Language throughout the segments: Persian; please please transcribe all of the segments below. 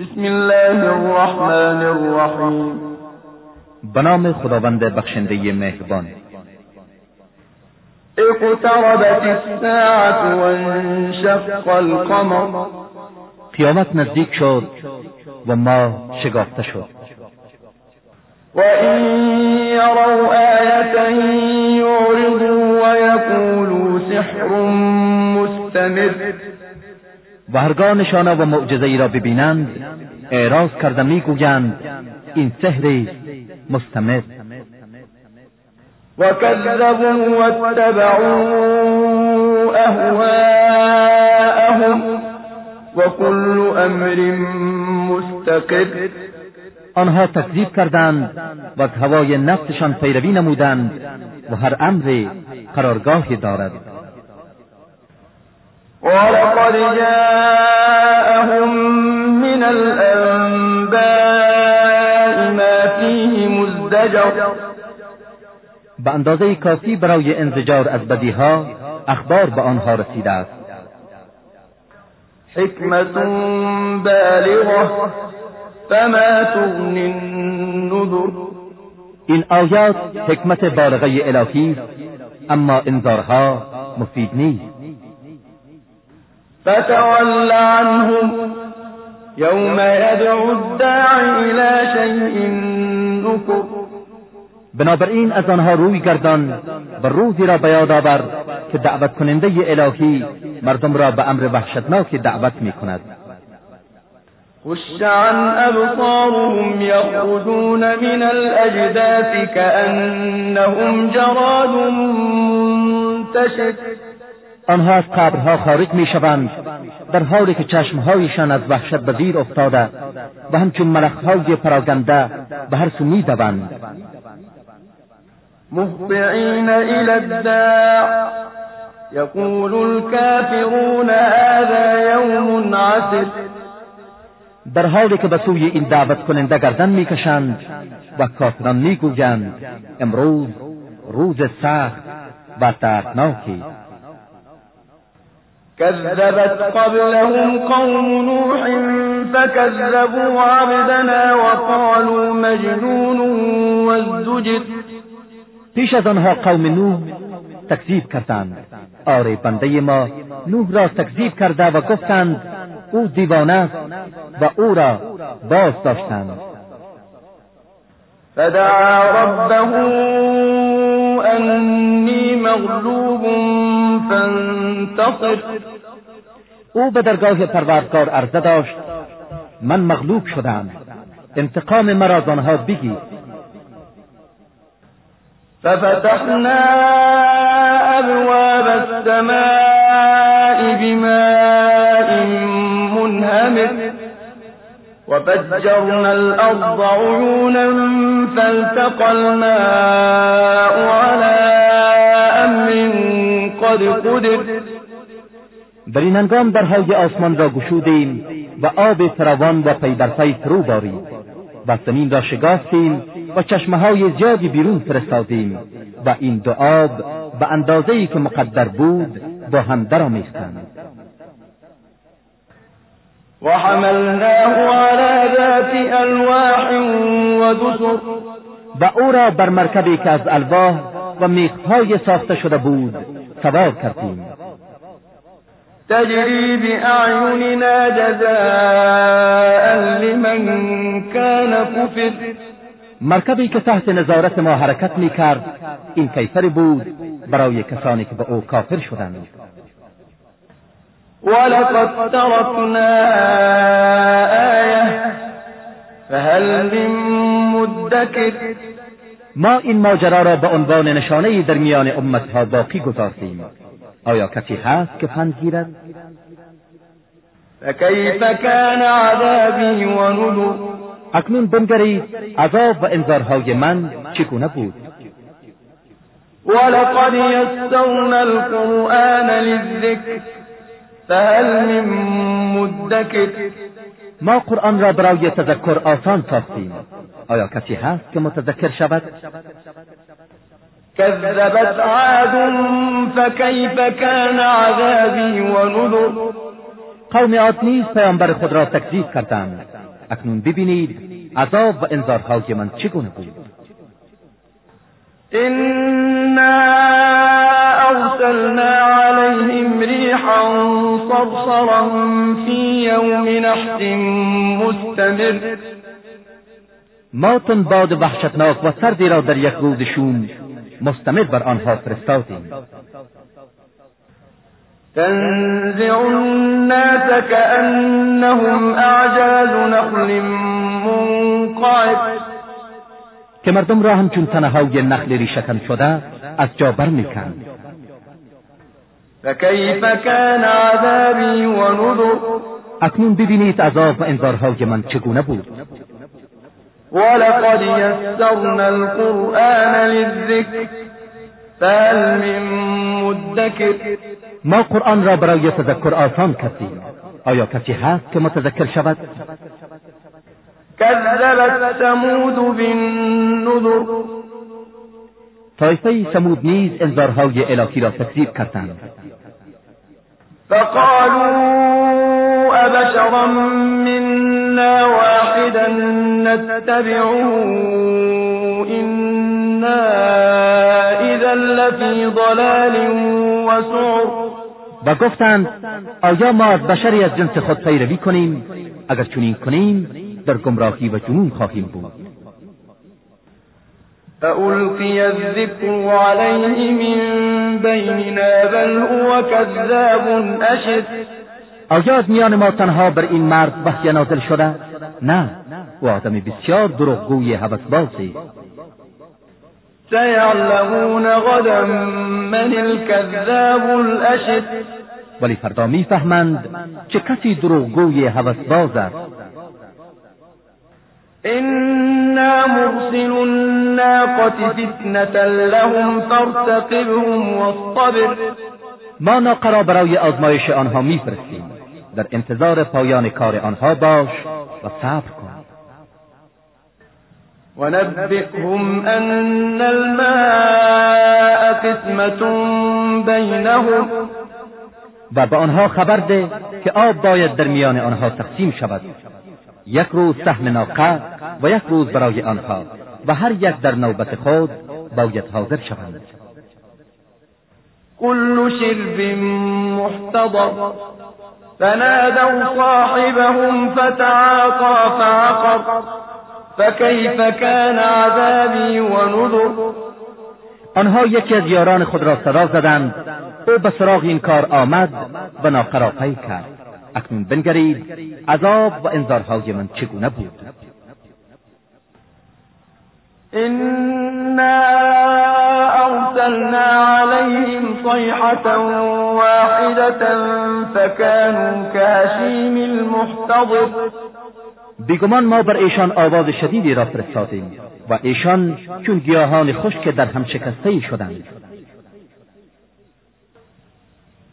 بسم الله الرحمن الرحیم به نام خداوند بخشنده مهربان. اقتربت الساعة وانشق القمر. قیامت نزدیک شد و ما شگافته شد. وإن يروا آية يعرضوا ويقولوا سحر مستمر و هرگاه نشانه و معجزه ای را ببینند اعراض کرده می‌گویند این سحری مستمر. وكذبوا واتبعوا أهواءهم وكل أمر مستقر. آنها تکذیب کردند و از هوای نفسشان پیروی نمودند و هر امر قرارگاهی دارد. ولقد جاءهم من الأنباء ما فيه مزدجر. به اندازه کافی برای انزجار از بدیها اخبار به آنها رسیده است. حکمت بالغه فما تغنی النذر. این آیات حکمت بالغه الهی است اما انذارها مفید نیست. فتول عنهم يوم يدعو الداعي إلى شيء نكر. بنابراین از آنها روی گردان و روزی را به یاد آور که دعوت کننده الهی مردم را به امر وحشتناک دعوت می کند خش عن أبصارهم يخرجون من الأجداث كأنهم جراد منتشر. آنها از قبرها خارج می شوند در حالی که چشمهایشان از وحشت به زیر افتاده و همچون ملخهای پراگنده به هر سو می دوند مهطعين إلى الداع. يقول الكافرون هذا يوم عسر. در حالی که به سوی این دعوت کننده گردن می‌کشند و کافران می‌گویند امروز روز سخت و دردناکی. كذبت قبلهم قوم نوح فكذبوا عبدنا وقالوا مجنون وازدجر پیش از آنها قوم نوح تکذیب کردند. آره بنده ما نوح را تکذیب کرده و گفتند أو دیوانه است و أو را باز داشتند. فدعا ربه انی مغلوب فانتصر. او به درگاه پروردگار عرضه داشت من مغلوب شدم انتقام مرا از آنها بگیر. ففتحنا ابواب السماء بماء منهمر وفجرنا الأرض عيونا فالتقى الماء على أمر قد قدر در این هنگام درهای آسمان را گشودیم و آب فراوان و پی در پی فرو بارید و زمین را شگافتیم و چشمه های زیادی بیرون فرستادیم و این دو آب به اندازه‌ای که مقدر بود با هم درآمیختند. وحملناه على ذات الواح ودسر و او را بر مرکبی که از الواح و میخهای ساخته شده بود سوار کردیم. تجري بأعيننا جزاء لمن كان كفر مرکبی که تحت نظارت ما حرکت می کرد این کیفری بود برای کسانی که به او کافر شدند. ولقد تركنا آية فهل من مدكر ما این ماجرا را به عنوان نشانه در میان امتها باقی گذاشتیم. آیا کسی هست که پند گیرد؟ فكيف كان عذابي ونذر اکنون بنگرید عذاب و انذارهای من چگونه بود؟ ولقد يسرنا القرآن للذكر فهل من مدكر ما قرآن را برای تذکر آسان ساختیم. آیا کسی هست که متذکر شود؟ كذبت عاد فكيف كان عذابي ونذر قوم عاد نیز پیامبر خود را تکذیب کردند. اکنون ببینید عذاب و انذارهای من چگونه بود. إنا أرسلنا عليهم ريحا صرصرا في يوم نحس مستمر. ما باد وحشتناک و سردی را در یک روز شوم مستمر بر آنها فرستادیم. تنزع الناس كأنهم أعجاز نخل منقعد. که مردم را همچون تنهای نخل ریشکن شده از جا برمیکند. فكيف كان عذابی و نذر اکنون ببینید عذاب و انذارهای من چگونه بود. ولقد يسرنا القرآن للذكر فهل من مدكر؟ ما قرآن را برای تذکر آسان کردیم. آیا کسی هست که متذکر شود؟ كذبت ثمود بالنذر. طایفه ثمود نیز انذارهای الهی را تکذیب کردند. فقالوا أبشرا منا واحدا نتبعه؟ إنا إذا لفي ضلال وسعر. و گفتند آیا ما از بشری از جنس خود پیروی کنیم؟ اگر چنین کنیم در گمراهی و جنون خواهیم بود. فألقي الذكر عليه من بيننا بل هو كذاب أشر آیا از میان ما تنها بر این مرد وحی نازل شده؟ نه. او آدم بسیار دروغگوی هوسبازی. سيعلمون غدا من الكذاب الأشر ولی فردا می‌فهمند چه کسی دروغگوی هوسباز است. إنا مرسل الناقة فتنة لهم فارتقبهم واصطبر. ما ناقه را برای آزمایش آنها میفرستیم. در انتظار پایان کار آنها باش و صبر کن. ونبئهم أن الماء قسمة بينهم. و به آنها خبر ده که آب باید در میان آنها تقسیم شود. یک روز سهم ناقه و یک روز برای آنها و هر یک در نوبت خود باید حاضر شوند. كل شرب محتضر فنادوا صاحبهم فتعاطى فعقر فكيف كان عذابي ونذر؟ آنها یکی از یاران خود را صدا زدند او به سراغ این کار آمد و ناقه را پی کرد. اکنون بنگرید. عذاب و انذارهای من چگونه بود؟ إنا أرسلنا عليهم صيحة واحدة فكانوا كهشيم المحتضر. بیگمان ما بر ایشان آواز شدیدی را فرستادیم و ایشان چون گیاهان خشک در هم شکسته شدند.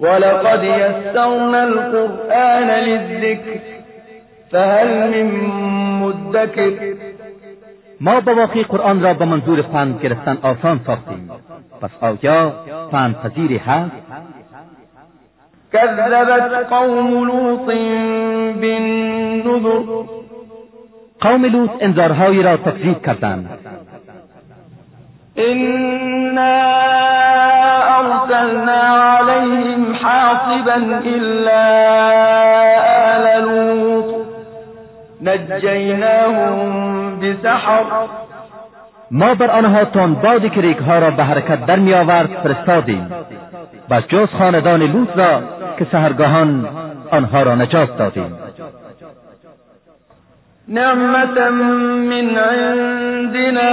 ولقد يسرنا القرآن للذكر فهل من مدكر؟ ما با واقعی قرآن را به منظور پند گرفتن آسان ساختیم. پس آیا پند پذیری هست؟ كذبت قوم لوط بالنذر. قوم لوط انذارهایی را تکذیب کردند. إنا حاصبا إلا آل لوط. نجيناهم بسحر. ما بر آنها تان بادی که ریگها را به حرکت در می آورد فرستادیم. و جز خاندان لوط را که سهرگاهان آنها را نجات دادیم. نعمة من عندنا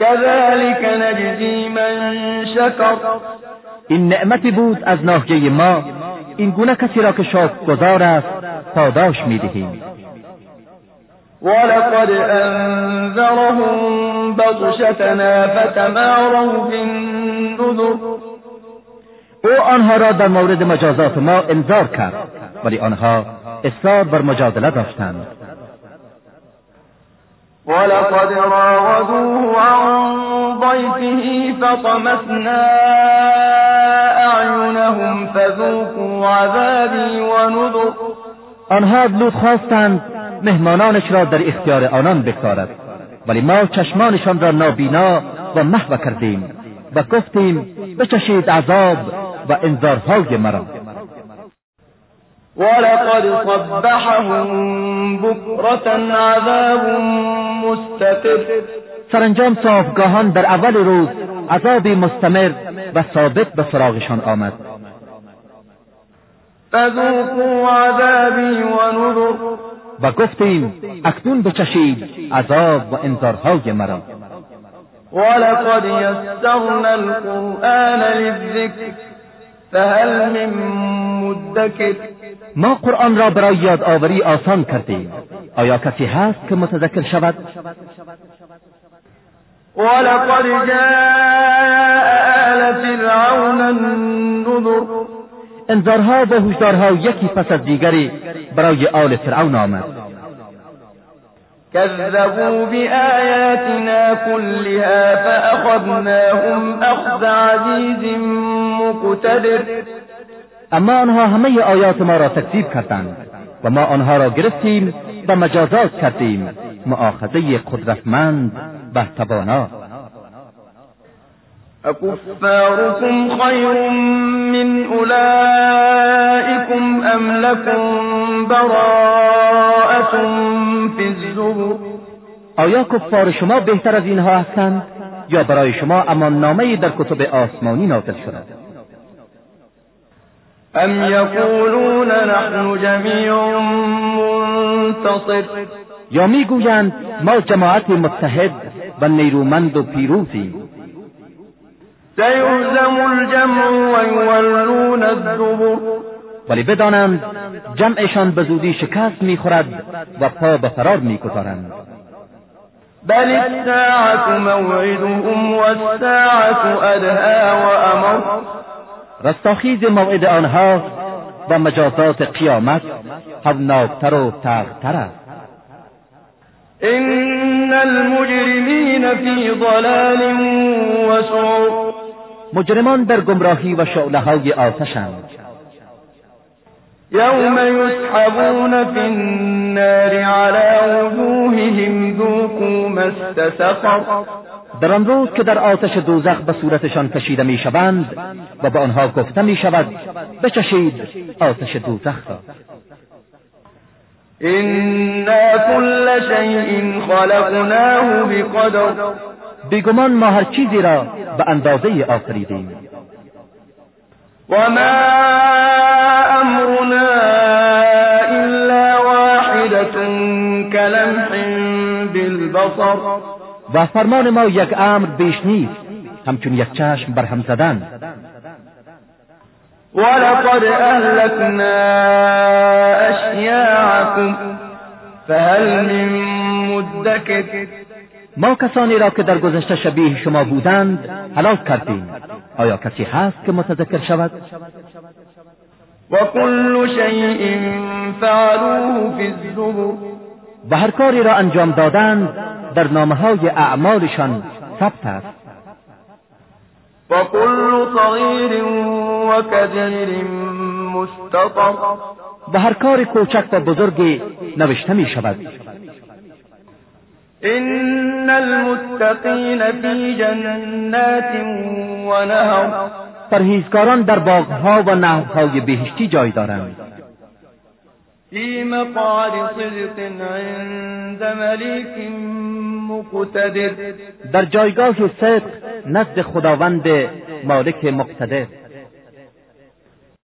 كذلك نجزي من شكر این نعمتی بود از ناحیه ما این گونه کسی را که شاک گذار است پاداش می‌دهیم. ولقد أنذرهم بطشتنا فتماروا بالنذر او آنها را در مورد مجازات ما انذار کرد ولی آنها اصرار بر مجادله داشتند. ولقد راودوه عن ضيفه فطمسنا أعينهم فذوقوا عذابي ونذر آنها لوط خواستند مهمانانش را در اختیار آنان بگذارد. ولی ما چشمانشان را نابینا و محو کردیم و گفتیم بچشید عذاب و انذارهای مرا. ولقد صبحهم بكرة عذاب مستقر سرانجام صافگاهان در اول روز عذابی مستمر و ثابت به سراغشان آمد. فذوقوا عذابی و نذر. و گفتیم اکنون بچشید عذاب و انذارهای مرا. ولقد یسرنا القرآن للذکر فهل من مدکر. ما قرآن را برای یادآوری آسان کردیم. آیا کسی هست که متذکر شود؟ ولقد جاء آل فرعون النذر. انذارها و هشدارها یکی پس از دیگری برای آل فرعون آمد. كذبوا بآياتنا كلها فأخذناهم أخذ عزيز مقتدر. اما آنها همه آیات ما را تکذیب کردند و ما آنها را گرفتیم و مجازات کردیم. معاخذه قدرتمند و توانا أكفاركم خير من أولئكم أم لكم براءة في الزبر. آیا کفار شما بهتر از اینها هستند یا برای شما امان نامه در کتب آسمانی نازل شده؟ أم يقولون نحن جميع منتصر. یا می‌گویند ما جماعت متحد و نیرومند و پیروزیم. الجمع الدبر. ولی بدانند جمعشان به زودی شکست می‌خورد و پا به فرار می‌گذارند. بل الساعة موعدهم والساعة أدهى وأمر. رستاخیز موعد آنها و مجازات قیامت هوناکتر و تغتر است. إن المجرمين في ضلال وسعر. مجرمان در گمراهی و شعله های آتشند. يوم يسحبون في النار على وجوههم ذوقوا مس سقر در آن روز که در آتش دوزخ به صورتشان کشیده می‌شوند و به آنها گفته می شود بچشید آتش دوزخ را. إنا كل شيء خلقناه بقدر. بیگمان ما هر چیزی را به اندازه آفریدیم. وما أمرنا إلا واحدة كلمح بالبصر. و فرمان ما یک امر بیش نیست همچون یک چشم بر هم زدن. ولقد أهلكنا أشياعكم فهل من مدكر ما کسانی را که در گذشته شبیه شما بودند هلاک کردیم. آیا کسی هست که متذکر شود؟ وكل شيء فعلوه في الزبر و هر کاری را انجام دادند در نامه های اعمالشان ثبت است. وكل صغير وكبير مستطر. و هر کار کوچک و بزرگی نوشته می شود. إن المتقين في جنات ونهر. پرهیزکاران در باغها و نهرهای بهشتی جای دارند. في مقعد صدق عند مليك مقتدر. در جایگاه صدق نزد خداوند مالک مقتدر.